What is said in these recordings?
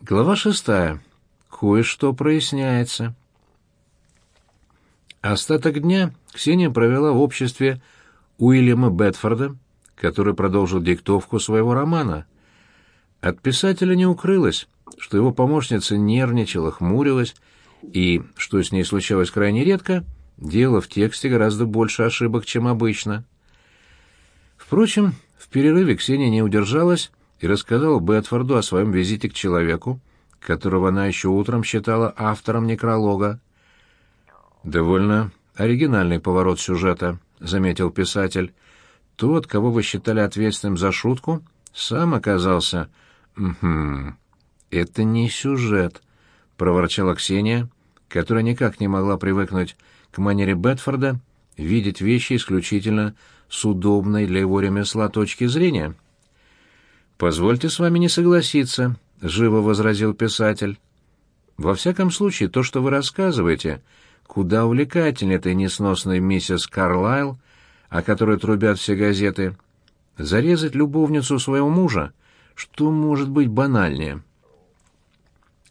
Глава шестая. Кое-что проясняется. Остаток дня Ксения провела в обществе Уильяма Бетфорда, который продолжил диктовку своего романа. От писателя не укрылось, что его помощница нервничала, хмурилась, и, что с ней случалось крайне редко, делала в тексте гораздо больше ошибок, чем обычно. Впрочем, в перерыве Ксения не удержалась и рассказала Бетфорду о своем визите к человеку, которого она еще утром считала автором некролога. «Довольно оригинальный поворот сюжета», — заметил писатель. «Тот, кого вы считали ответственным за шутку, сам оказался...» «Угу, это не сюжет», — проворчала Ксения, которая никак не могла привыкнуть к манере Бетфорда видеть вещи исключительно с удобной для его ремесла точки зрения. «Позвольте с вами не согласиться», — живо возразил писатель. «Во всяком случае, то, что вы рассказываете, куда увлекательнее этой несносной миссис Карлайл, о которой трубят все газеты. Зарезать любовницу своего мужа, что может быть банальнее?»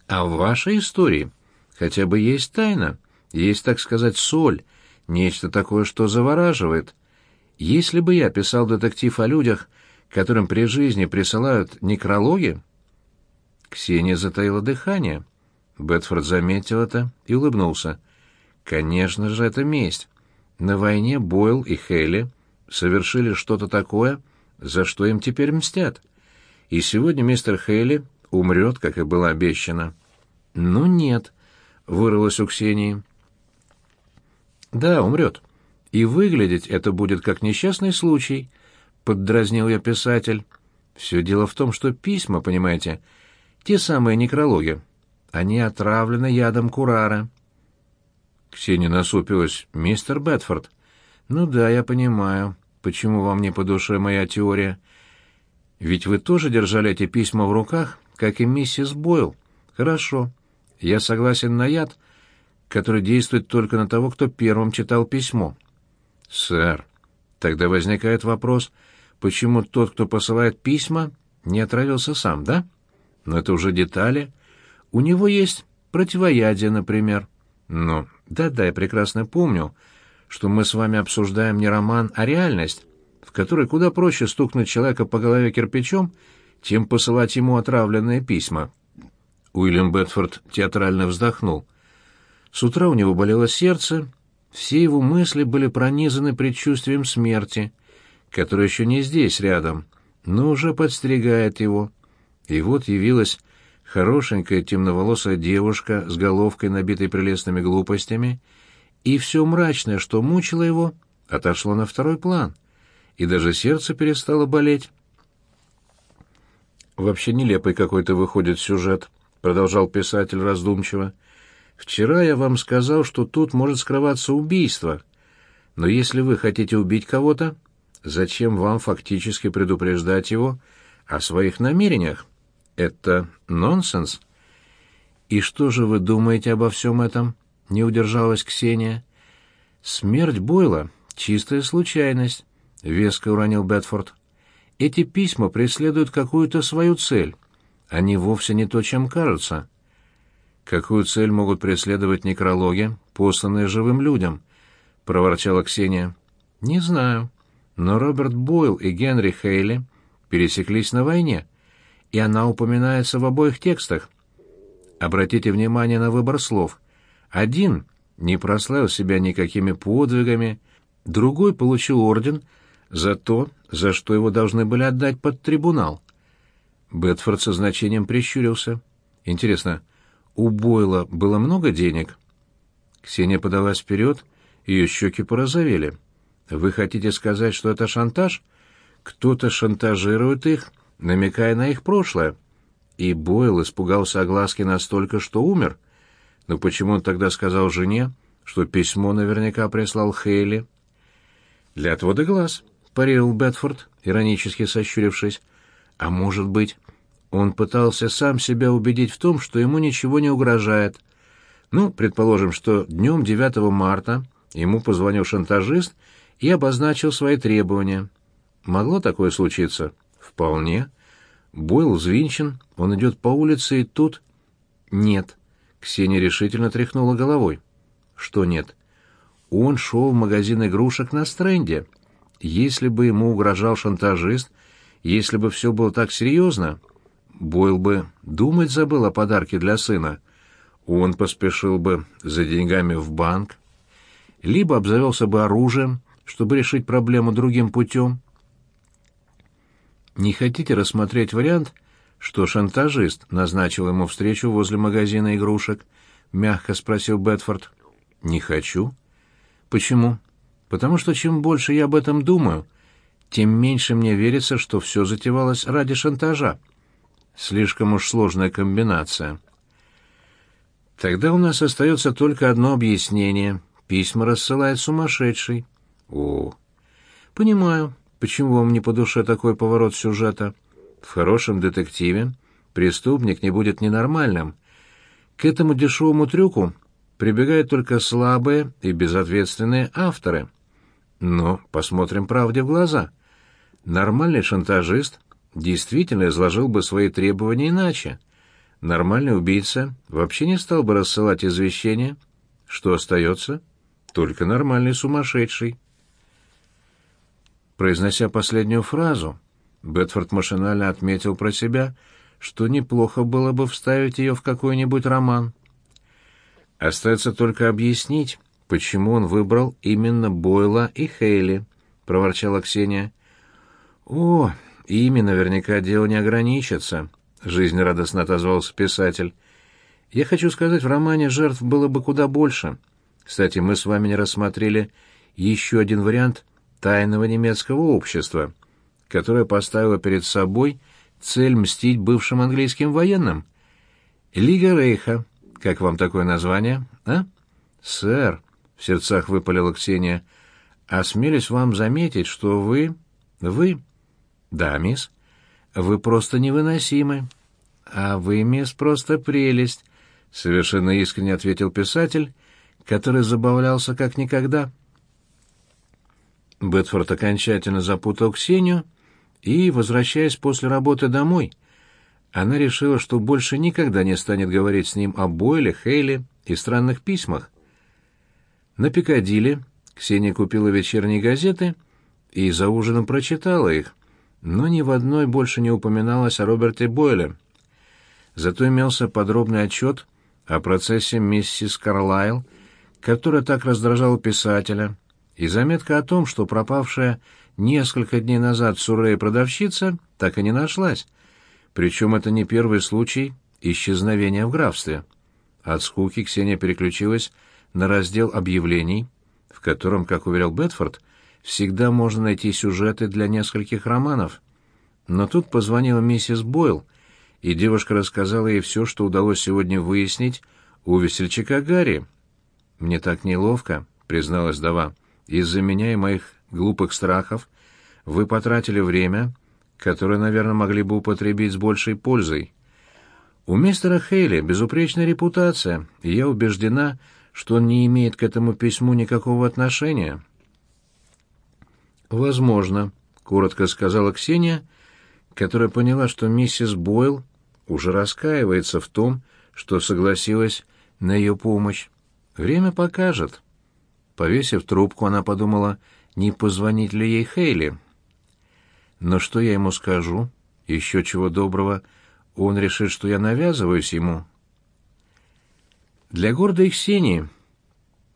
«А в вашей истории хотя бы есть тайна, есть, так сказать, соль, нечто такое, что завораживает. Если бы я писал детектив о людях, которым при жизни присылают некрологи? Ксения затаила дыхание. Бетфорд заметил это и улыбнулся. Конечно же, это месть. На войне Бойл и Хейли совершили что-то такое, за что им теперь мстят. И сегодня мистер Хейли умрет, как и было обещано. «Ну нет», — вырвалось у Ксении. «Да, умрет. И выглядеть это будет как несчастный случай», поддразнил я писатель. Все дело в том, что письма, понимаете, те самые некрологи, они отравлены ядом курара. Ксения насупилась. «Мистер Бетфорд». «Ну да, я понимаю, почему вам не по душе моя теория. Ведь вы тоже держали эти письма в руках, как и миссис Бойл. Хорошо. Я согласен на яд, который действует только на того, кто первым читал письмо». «Сэр, тогда возникает вопрос, почему тот, кто посылает письма, не отравился сам, да? Но это уже детали. У него есть противоядие, например. Но да-да, я прекрасно помню, что мы с вами обсуждаем не роман, а реальность, в которой куда проще стукнуть человека по голове кирпичом, чем посылать ему отравленные письма. Уильям Бетфорд театрально вздохнул. С утра у него болело сердце, все его мысли были пронизаны предчувствием смерти — который еще не здесь рядом, но уже подстерегает его. И вот явилась хорошенькая темноволосая девушка с головкой, набитой прелестными глупостями, и все мрачное, что мучило его, отошло на второй план, и даже сердце перестало болеть. «Вообще нелепый какой-то выходит сюжет», — продолжал писатель раздумчиво. «Вчера я вам сказал, что тут может скрываться убийство, но если вы хотите убить кого-то, Зачем вам фактически предупреждать его о своих намерениях? Это нонсенс. И что же вы думаете обо всем этом? Не удержалась Ксения. Смерть Бойла — чистая случайность, — веско уронил Бетфорд. Эти письма преследуют какую-то свою цель. Они вовсе не то, чем кажутся. Какую цель могут преследовать некрологи, посланные живым людям? — проворчала Ксения. — Не знаю. Но Роберт Бойл и Генри Хейли пересеклись на войне, и она упоминается в обоих текстах. Обратите внимание на выбор слов. Один не прославил себя никакими подвигами, другой получил орден за то, за что его должны были отдать под трибунал. Бетфорд со значением прищурился. Интересно, у Бойла было много денег? Ксения подалась вперед, ее щеки порозовели. Вы хотите сказать, что это шантаж? Кто-то шантажирует их, намекая на их прошлое. И Бойл испугался огласки настолько, что умер. Но почему он тогда сказал жене, что письмо наверняка прислал Хейли? Для отвода глаз, парировал Бетфорд, иронически сощурившись. А может быть, он пытался сам себя убедить в том, что ему ничего не угрожает. Ну, предположим, что днем 9 марта ему позвонил шантажист и обозначил свои требования. Могло такое случиться? Вполне. Бойл взвинчен, он идет по улице, и тут... Нет. Ксения решительно тряхнула головой. Что нет? Он шел в магазин игрушек на стренде. Если бы ему угрожал шантажист, если бы все было так серьезно, Бойл бы думать забыл о подарке для сына. Он поспешил бы за деньгами в банк, либо обзавелся бы оружием, чтобы решить проблему другим путем. Не хотите рассмотреть вариант, что шантажист назначил ему встречу возле магазина игрушек? Мягко спросил Бетфорд. Не хочу. Почему? Потому что чем больше я об этом думаю, тем меньше мне верится, что все затевалось ради шантажа. Слишком уж сложная комбинация. Тогда у нас остается только одно объяснение. Письма рассылает сумасшедший. О, понимаю, почему вам не по душе такой поворот сюжета. В хорошем детективе преступник не будет ненормальным. К этому дешевому трюку прибегают только слабые и безответственные авторы. Но посмотрим правде в глаза. Нормальный шантажист действительно изложил бы свои требования иначе. Нормальный убийца вообще не стал бы рассылать извещения. Что остается? Только нормальный сумасшедший. Произнося последнюю фразу, Бетфорд машинально отметил про себя, что неплохо было бы вставить ее в какой-нибудь роман. Остается только объяснить, почему он выбрал именно Бойла и Хейли, — проворчала Ксения. — О, ими наверняка дело не ограничится, — жизнерадостно отозвался писатель. — Я хочу сказать, в романе жертв было бы куда больше. Кстати, мы с вами не рассмотрели еще один вариант тайного немецкого общества, которое поставило перед собой цель мстить бывшим английским военным. Лига Рейха. Как вам такое название, а? Сэр, в сердцах выпалила Ксения, осмелюсь вам заметить, что вы... вы... Да, мисс. Вы просто невыносимы. А вы, мисс, просто прелесть, совершенно искренне ответил писатель, который забавлялся как никогда. Бетфорд окончательно запутал Ксению, и, возвращаясь после работы домой, она решила, что больше никогда не станет говорить с ним о Бойле, Хейле и странных письмах. На Пикадилли Ксения купила вечерние газеты и за ужином прочитала их, но ни в одной больше не упоминалось о Роберте Бойле. Зато имелся подробный отчет о процессе миссис Карлайл, которая так раздражала писателя, и заметка о том, что пропавшая несколько дней назад сурая продавщица так и не нашлась, причем это не первый случай исчезновения в графстве. От скуки Ксения переключилась на раздел объявлений, в котором, как уверял Бетфорд, всегда можно найти сюжеты для нескольких романов. Но тут позвонила миссис Бойл, и девушка рассказала ей все, что удалось сегодня выяснить у весельчака Гарри. «Мне так неловко», — призналась Дава. «Из-за меня и моих глупых страхов вы потратили время, которое, наверное, могли бы употребить с большей пользой. У мистера Хейли безупречная репутация, и я убеждена, что он не имеет к этому письму никакого отношения». «Возможно», — коротко сказала Ксения, которая поняла, что миссис Бойл уже раскаивается в том, что согласилась на ее помощь. Время покажет. Повесив трубку, она подумала, не позвонить ли ей Хейли. Но что я ему скажу? Еще чего доброго, он решит, что я навязываюсь ему. Для гордой Ксении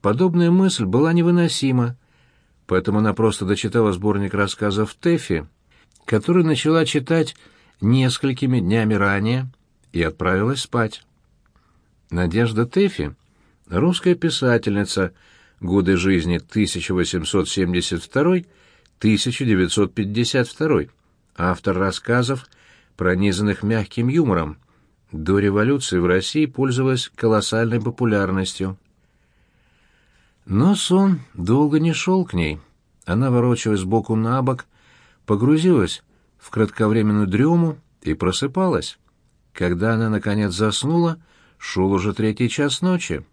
подобная мысль была невыносима, поэтому она просто дочитала сборник рассказов Тэффи, который начала читать несколькими днями ранее, и отправилась спать. Надежда Тэффи, русская писательница, годы жизни 1872-1952, автор рассказов, пронизанных мягким юмором. До революции в России пользовалась колоссальной популярностью. Но сон долго не шел к ней. Она ворочалась боку на бок, погрузилась в кратковременную дрему и просыпалась. Когда она, наконец, заснула, шел уже третий час ночи.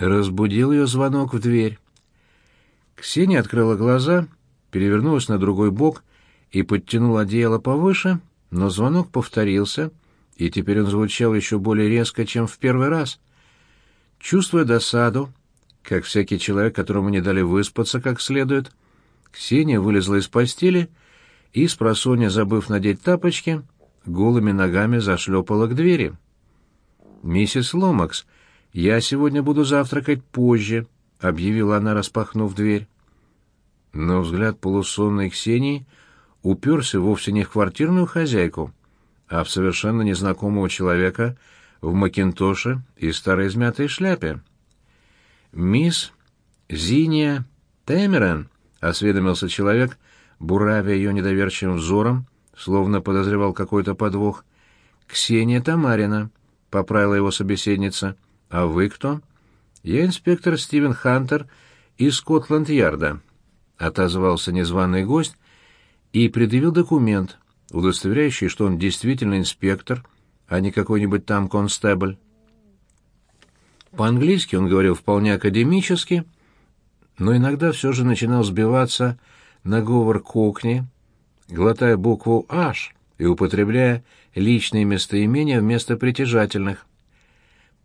Разбудил ее звонок в дверь. Ксения открыла глаза, перевернулась на другой бок и подтянула одеяло повыше, но звонок повторился, и теперь он звучал еще более резко, чем в первый раз. Чувствуя досаду, как всякий человек, которому не дали выспаться как следует, Ксения вылезла из постели и, с просонья забыв надеть тапочки, голыми ногами зашлепала к двери. «Миссис Ломакс, я сегодня буду завтракать позже», — объявила она, распахнув дверь. Но взгляд полусонной Ксении уперся вовсе не в квартирную хозяйку, а в совершенно незнакомого человека в макинтоше и старой измятой шляпе. «Мисс Зиния Темерен», — осведомился человек, буравя ее недоверчивым взором, словно подозревал какой-то подвох. «Ксения Тамарина», — поправила его собеседница. «А вы кто?» «Я инспектор Стивен Хантер из Скотланд-Ярда», — отозвался незваный гость и предъявил документ, удостоверяющий, что он действительно инспектор, а не какой-нибудь там констебль. По-английски он говорил вполне академически, но иногда все же начинал сбиваться на говор кокни, глотая букву «H» и употребляя личные местоимения вместо притяжательных.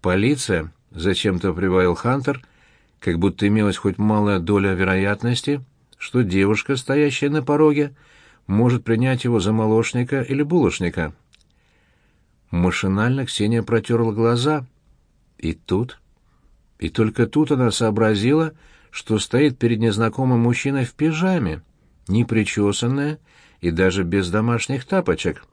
«Полиция», — зачем-то прибавил Хантер, как будто имелась хоть малая доля вероятности, что девушка, стоящая на пороге, может принять его за молочника или булочника. Машинально Ксения протерла глаза. И тут... И только тут она сообразила, что стоит перед незнакомым мужчиной в пижаме, непричесанная и даже без домашних тапочек.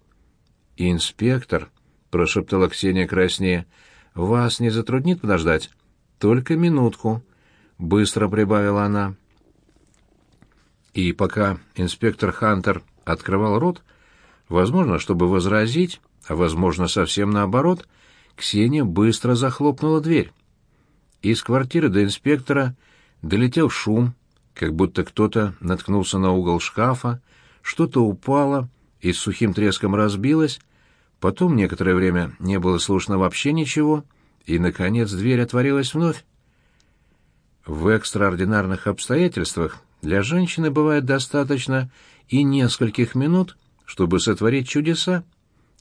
«Инспектор», — прошептала Ксения краснее, — «вас не затруднит подождать?» «Только минутку», — быстро прибавила она. И пока инспектор Хантер открывал рот, возможно, чтобы возразить, а возможно, совсем наоборот, Ксения быстро захлопнула дверь. Из квартиры до инспектора долетел шум, как будто кто-то наткнулся на угол шкафа, что-то упало и с сухим треском разбилось, потом некоторое время не было слышно вообще ничего, и, наконец, дверь отворилась вновь. В экстраординарных обстоятельствах для женщины бывает достаточно и нескольких минут, чтобы сотворить чудеса.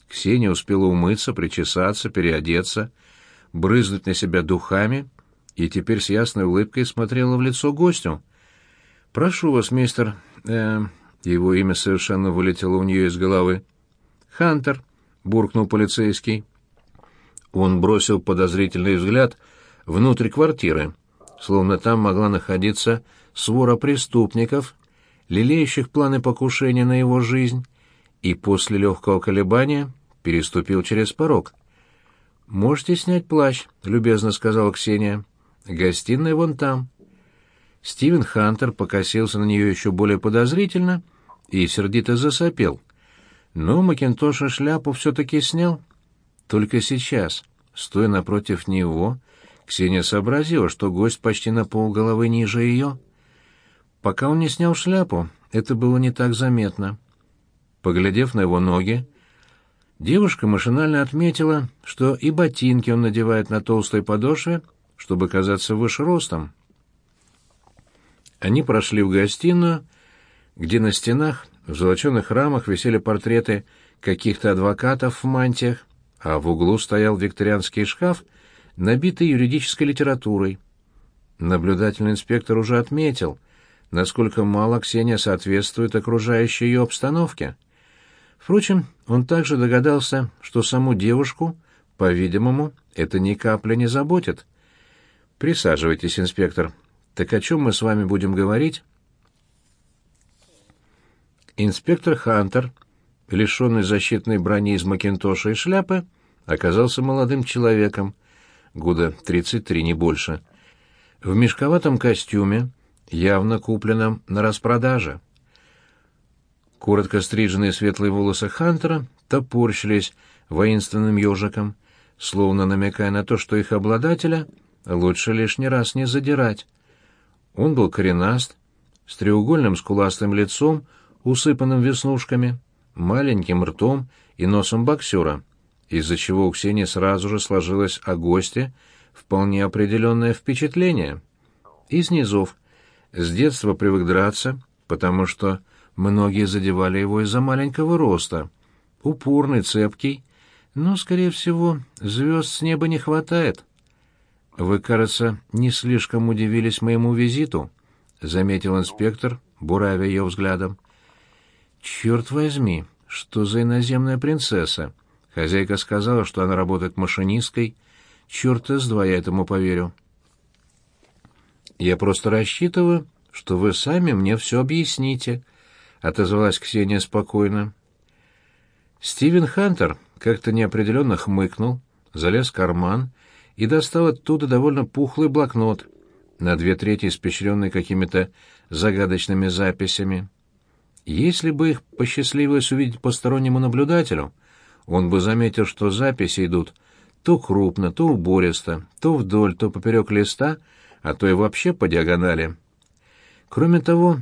Ксения успела умыться, причесаться, переодеться, брызнуть на себя духами и теперь с ясной улыбкой смотрела в лицо гостю. «Прошу вас, мистер...» э, Его имя совершенно вылетело у нее из головы. «Хантер», — буркнул полицейский. Он бросил подозрительный взгляд внутрь квартиры, словно там могла находиться свора преступников, лелеющих планы покушения на его жизнь, и после легкого колебания переступил через порог. «Можете снять плащ», — любезно сказала Ксения. «Гостиная вон там». Стивен Хантер покосился на нее еще более подозрительно и сердито засопел. Но Макинтош и шляпу все-таки снял. Только сейчас, стоя напротив него, Ксения сообразила, что гость почти на полголовы ниже ее. Пока он не снял шляпу, это было не так заметно. Поглядев на его ноги, девушка машинально отметила, что и ботинки он надевает на толстой подошве, чтобы казаться выше ростом. Они прошли в гостиную, где на стенах в золоченых рамах висели портреты каких-то адвокатов в мантиях, а в углу стоял викторианский шкаф, набитый юридической литературой. Наблюдательный инспектор уже отметил — насколько мало Ксения соответствует окружающей ее обстановке. Впрочем, он также догадался, что саму девушку, по-видимому, это ни капли не заботит. «Присаживайтесь, инспектор. Так о чем мы с вами будем говорить?» Инспектор Хантер, лишенный защитной брони из макинтоша и шляпы, оказался молодым человеком, года 33, не больше. В мешковатом костюме, явно купленном на распродаже. Коротко стриженные светлые волосы Хантера топорщились воинственным ежиком, словно намекая на то, что их обладателя лучше лишний раз не задирать. Он был коренаст, с треугольным скуластым лицом, усыпанным веснушками, маленьким ртом и носом боксера, из-за чего у Ксении сразу же сложилось о госте вполне определенное впечатление. Из низов с детства привык драться, потому что многие задевали его из-за маленького роста, упорный, цепкий, но, скорее всего, звезд с неба не хватает. Вы, кажется, не слишком удивились моему визиту, заметил инспектор, буравя ее взглядом. Черт возьми, что за иноземная принцесса? Хозяйка сказала, что она работает машинисткой. Черт из два я этому поверю. Я просто рассчитываю, что вы сами мне все объясните, отозвалась Ксения спокойно. Стивен Хантер как-то неопределенно хмыкнул, залез в карман и достал оттуда довольно пухлый блокнот, на две трети испещренный какими-то загадочными записями. Если бы их посчастливилось увидеть постороннему наблюдателю, он бы заметил, что записи идут то крупно, то убористо, то вдоль, то поперек листа, а то и вообще по диагонали. Кроме того,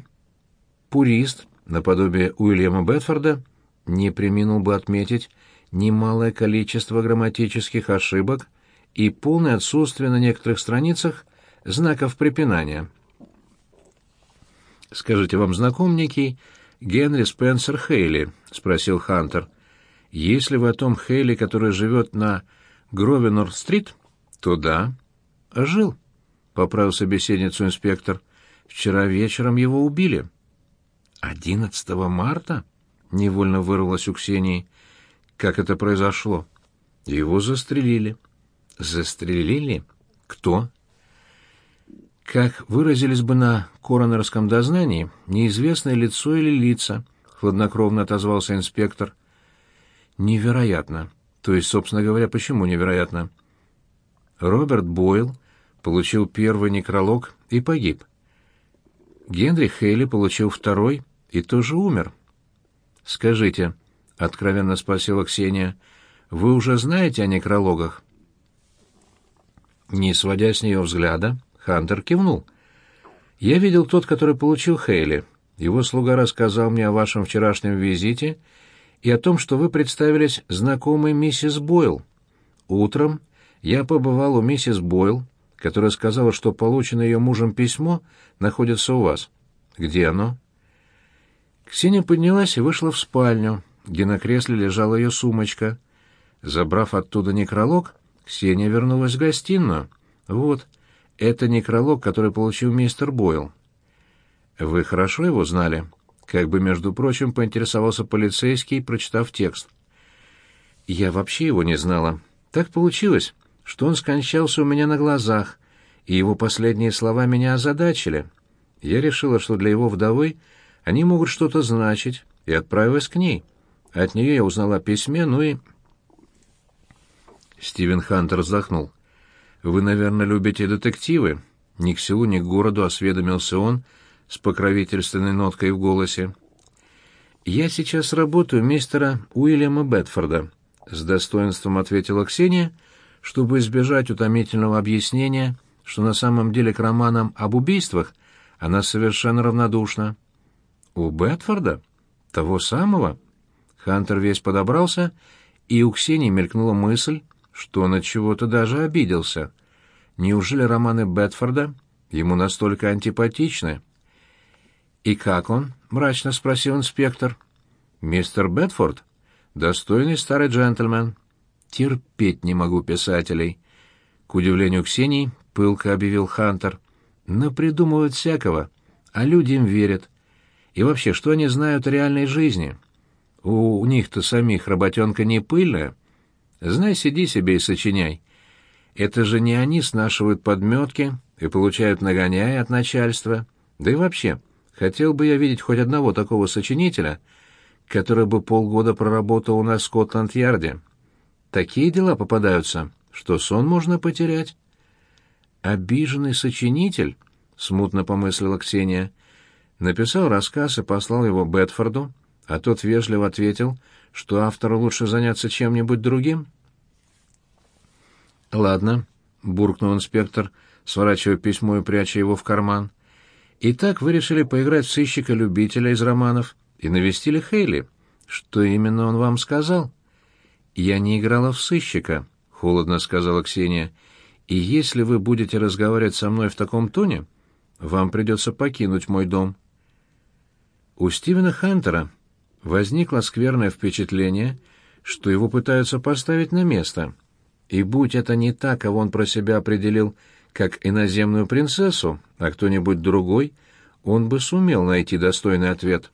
пурист, наподобие Уильяма Бетфорда, не преминул бы отметить немалое количество грамматических ошибок и полное отсутствие на некоторых страницах знаков препинания. «Скажите, вам знаком некий Генри Спенсер Хейли?» — спросил Хантер. «Если вы о том Хейли, который живет на Гровенор-стрит, то да». «Жил», — поправил собеседницу инспектор. «Вчера вечером его убили». «Одиннадцатого марта?» — невольно вырвалось у Ксении. «Как это произошло?» «Его застрелили». «Застрелили? Кто?» Как выразились бы на коронерском дознании, неизвестное лицо или лица, хладнокровно отозвался инспектор. Невероятно. То есть, собственно говоря, почему невероятно? Роберт Бойл получил первый некролог и погиб. Генри Хейли получил второй и тоже умер. Скажите, откровенно спросила Ксения, вы уже знаете о некрологах? Не сводя с нее взгляда, Хантер кивнул. «Я видел тот, который получил Хейли. Его слуга рассказал мне о вашем вчерашнем визите и о том, что вы представились знакомой миссис Бойл. Утром я побывал у миссис Бойл, которая сказала, что полученное ее мужем письмо находится у вас. Где оно?» Ксения поднялась и вышла в спальню, где на кресле лежала ее сумочка. Забрав оттуда некролог, Ксения вернулась в гостиную. «Вот». Это некролог, который получил мистер Бойл. Вы хорошо его знали? Как бы, между прочим, поинтересовался полицейский, прочитав текст. Я вообще его не знала. Так получилось, что он скончался у меня на глазах, и его последние слова меня озадачили. Я решила, что для его вдовы они могут что-то значить, и отправилась к ней. От нее я узнала о письме, ну и... Стивен Хантер вздохнул. Вы, наверное, любите детективы?» Ни к селу, ни к городу осведомился он с покровительственной ноткой в голосе. «Я сейчас работаю мистера Уильяма Бетфорда», — с достоинством ответила Ксения, чтобы избежать утомительного объяснения, что на самом деле к романам об убийствах она совершенно равнодушна. «У Бетфорда? Того самого?» Хантер весь подобрался, и у Ксении мелькнула мысль, что от чего-то даже обиделся. Неужели романы Бетфорда ему настолько антипатичны? «И как он?» — мрачно спросил инспектор. «Мистер Бетфорд? Достойный старый джентльмен. Терпеть не могу писателей». К удивлению Ксении, пылко объявил Хантер. «Напридумывают всякого, а люди им верят. И вообще, что они знают о реальной жизни? У них-то самих работенка не пыльная». Знай, сиди себе и сочиняй. Это же не они снашивают подметки и получают нагоняя от начальства. Да и вообще, хотел бы я видеть хоть одного такого сочинителя, который бы полгода проработал у нас в Скотланд-Ярде. Такие дела попадаются, что сон можно потерять. «Обиженный сочинитель?» — смутно помыслила Ксения. Написал рассказ и послал его Бетфорду, а тот вежливо ответил — что автору лучше заняться чем-нибудь другим? Ладно, буркнул инспектор, сворачивая письмо и пряча его в карман. Итак, вы решили поиграть в сыщика-любителя из романов и навестили Хейли. Что именно он вам сказал? Я не играла в сыщика, холодно сказала Ксения. И если вы будете разговаривать со мной в таком тоне, вам придется покинуть мой дом. У Стивена Хантера возникло скверное впечатление, что его пытаются поставить на место. И будь это не так, кого он про себя определил как иноземную принцессу, а кто-нибудь другой, он бы сумел найти достойный ответ.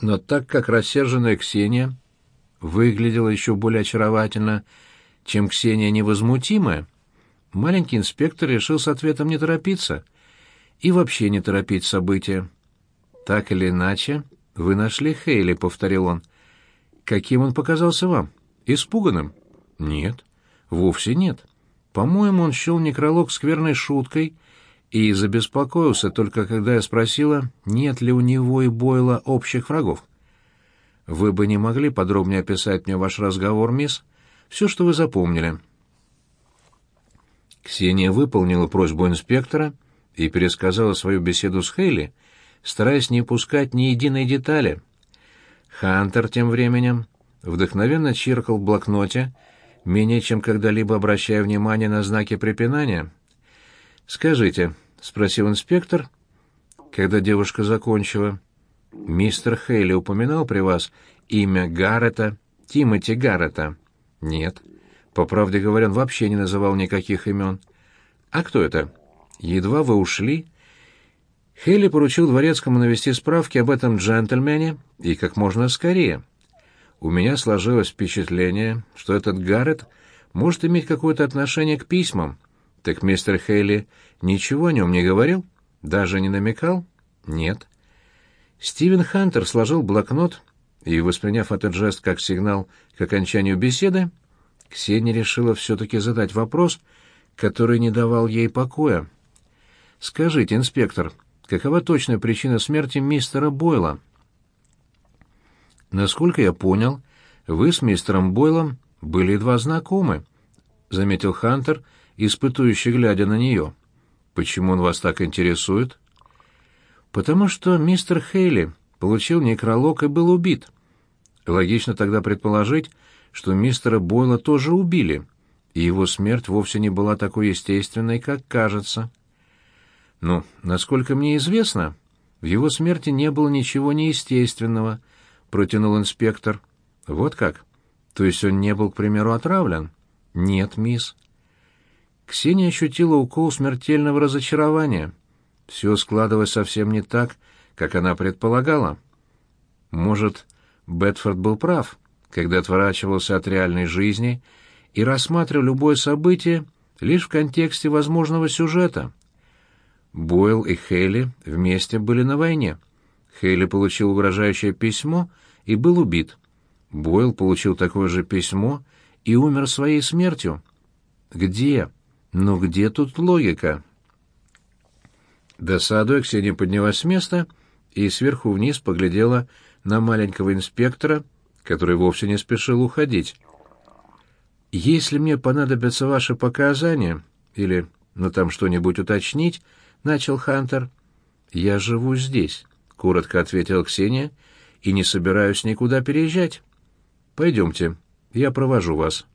Но так как рассерженная Ксения выглядела еще более очаровательно, чем Ксения невозмутимая, маленький инспектор решил с ответом не торопиться и вообще не торопить события. «Так или иначе, вы нашли Хейли», — повторил он. «Каким он показался вам? Испуганным?» «Нет, вовсе нет. По-моему, он счел некролог скверной шуткой и забеспокоился только когда я спросила, нет ли у него и Бойла общих врагов. Вы бы не могли подробнее описать мне ваш разговор, мисс? Все, что вы запомнили». Ксения выполнила просьбу инспектора и пересказала свою беседу с Хейли, стараясь не упускать ни единой детали. Хантер тем временем вдохновенно чиркал в блокноте, менее чем когда-либо обращая внимание на знаки препинания. «Скажите», — спросил инспектор, когда девушка закончила, — «мистер Хейли упоминал при вас имя Гаррета, Тимоти Гаррета?» «Нет». По правде говоря, он вообще не называл никаких имен. «А кто это?» «Едва вы ушли...» Хейли поручил дворецкому навести справки об этом джентльмене и как можно скорее. У меня сложилось впечатление, что этот Гаррет может иметь какое-то отношение к письмам. Так мистер Хейли ничего о нем не говорил? Даже не намекал? Нет. Стивен Хантер сложил блокнот и, восприняв этот жест как сигнал к окончанию беседы, Ксения решила все-таки задать вопрос, который не давал ей покоя. «Скажите, инспектор, какова точная причина смерти мистера Бойла?» Насколько я понял, вы с мистером Бойлом были едва знакомы, заметил Хантер, испытующий глядя на нее. Почему он вас так интересует? Потому что мистер Хейли получил некролог и был убит. Логично тогда предположить, что мистера Бойла тоже убили, и его смерть вовсе не была такой естественной, как кажется. Ну, насколько мне известно, в его смерти не было ничего неестественного, протянул инспектор. Вот как? То есть он не был, к примеру, отравлен? Нет, мисс. Ксения ощутила укол смертельного разочарования. Все складывалось совсем не так, как она предполагала. Может, Бетфорд был прав, когда отворачивался от реальной жизни и рассматривал любое событие лишь в контексте возможного сюжета. Бойл и Хейли вместе были на войне. Хейли получил угрожающее письмо и был убит. Бойл получил такое же письмо и умер своей смертью. Где? Ну где тут логика? Досадуя, Ксения поднялась с места и сверху вниз поглядела на маленького инспектора, который вовсе не спешил уходить. «Если мне понадобятся ваши показания или, ну там что-нибудь уточнить», — начал Хантер. «Я живу здесь», — коротко ответила Ксения, — «и не собираюсь никуда переезжать. Пойдемте, я провожу вас».